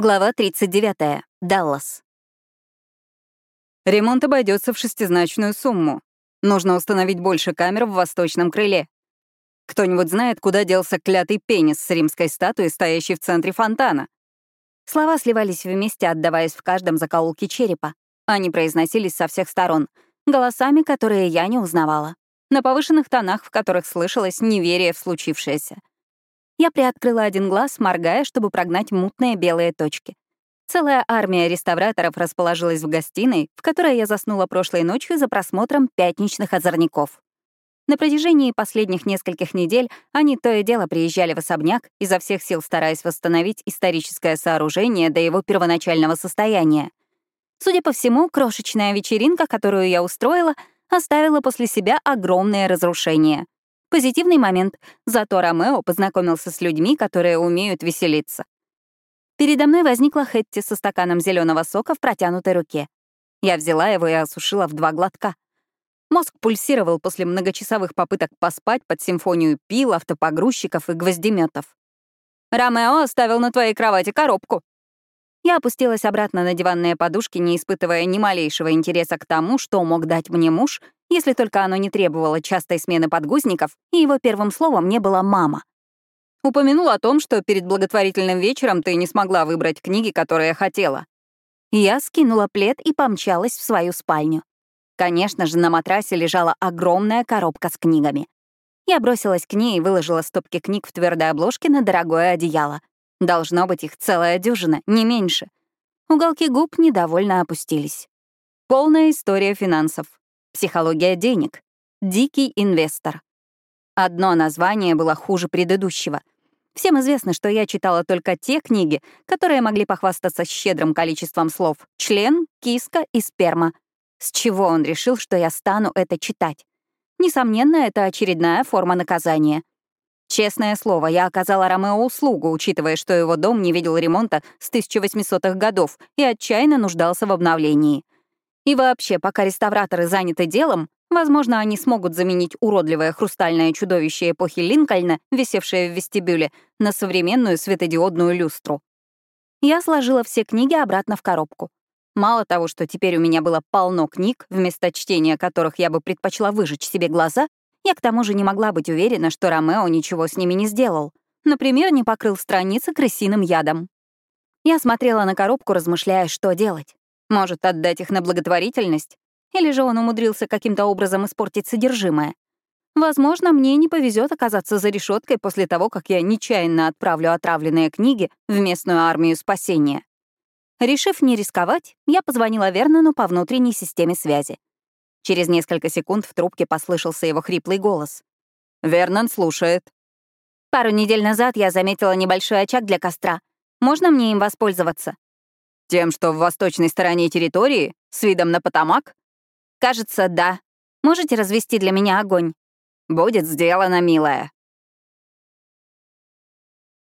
Глава 39. Даллас. Ремонт обойдется в шестизначную сумму. Нужно установить больше камер в восточном крыле. Кто-нибудь знает, куда делся клятый пенис с римской статуей, стоящей в центре фонтана? Слова сливались вместе, отдаваясь в каждом закоулке черепа. Они произносились со всех сторон, голосами, которые я не узнавала, на повышенных тонах, в которых слышалось неверие в случившееся. Я приоткрыла один глаз, моргая, чтобы прогнать мутные белые точки. Целая армия реставраторов расположилась в гостиной, в которой я заснула прошлой ночью за просмотром «Пятничных озорников». На протяжении последних нескольких недель они то и дело приезжали в особняк, изо всех сил стараясь восстановить историческое сооружение до его первоначального состояния. Судя по всему, крошечная вечеринка, которую я устроила, оставила после себя огромное разрушение — Позитивный момент. Зато Ромео познакомился с людьми, которые умеют веселиться. Передо мной возникла Хэтти со стаканом зеленого сока в протянутой руке. Я взяла его и осушила в два глотка. Мозг пульсировал после многочасовых попыток поспать под симфонию пил, автопогрузчиков и гвоздеметов. «Ромео оставил на твоей кровати коробку», я опустилась обратно на диванные подушки, не испытывая ни малейшего интереса к тому, что мог дать мне муж, если только оно не требовало частой смены подгузников, и его первым словом не было «мама». Упомянул о том, что перед благотворительным вечером ты не смогла выбрать книги, которые хотела. Я скинула плед и помчалась в свою спальню. Конечно же, на матрасе лежала огромная коробка с книгами. Я бросилась к ней и выложила стопки книг в твердой обложке на дорогое одеяло. Должно быть их целая дюжина, не меньше. Уголки губ недовольно опустились. Полная история финансов. Психология денег. Дикий инвестор. Одно название было хуже предыдущего. Всем известно, что я читала только те книги, которые могли похвастаться щедрым количеством слов «член», «киска» и «сперма». С чего он решил, что я стану это читать? Несомненно, это очередная форма наказания — Честное слово, я оказала Ромео услугу, учитывая, что его дом не видел ремонта с 1800-х годов и отчаянно нуждался в обновлении. И вообще, пока реставраторы заняты делом, возможно, они смогут заменить уродливое хрустальное чудовище эпохи Линкольна, висевшее в вестибюле, на современную светодиодную люстру. Я сложила все книги обратно в коробку. Мало того, что теперь у меня было полно книг, вместо чтения которых я бы предпочла выжечь себе глаза, я к тому же не могла быть уверена, что Ромео ничего с ними не сделал. Например, не покрыл страницы крысиным ядом. Я смотрела на коробку, размышляя, что делать. Может, отдать их на благотворительность? Или же он умудрился каким-то образом испортить содержимое? Возможно, мне не повезет оказаться за решеткой после того, как я нечаянно отправлю отравленные книги в местную армию спасения. Решив не рисковать, я позвонила Вернону по внутренней системе связи. Через несколько секунд в трубке послышался его хриплый голос. «Вернон слушает». «Пару недель назад я заметила небольшой очаг для костра. Можно мне им воспользоваться?» «Тем, что в восточной стороне территории? С видом на Потамак?» «Кажется, да. Можете развести для меня огонь?» «Будет сделано, милая».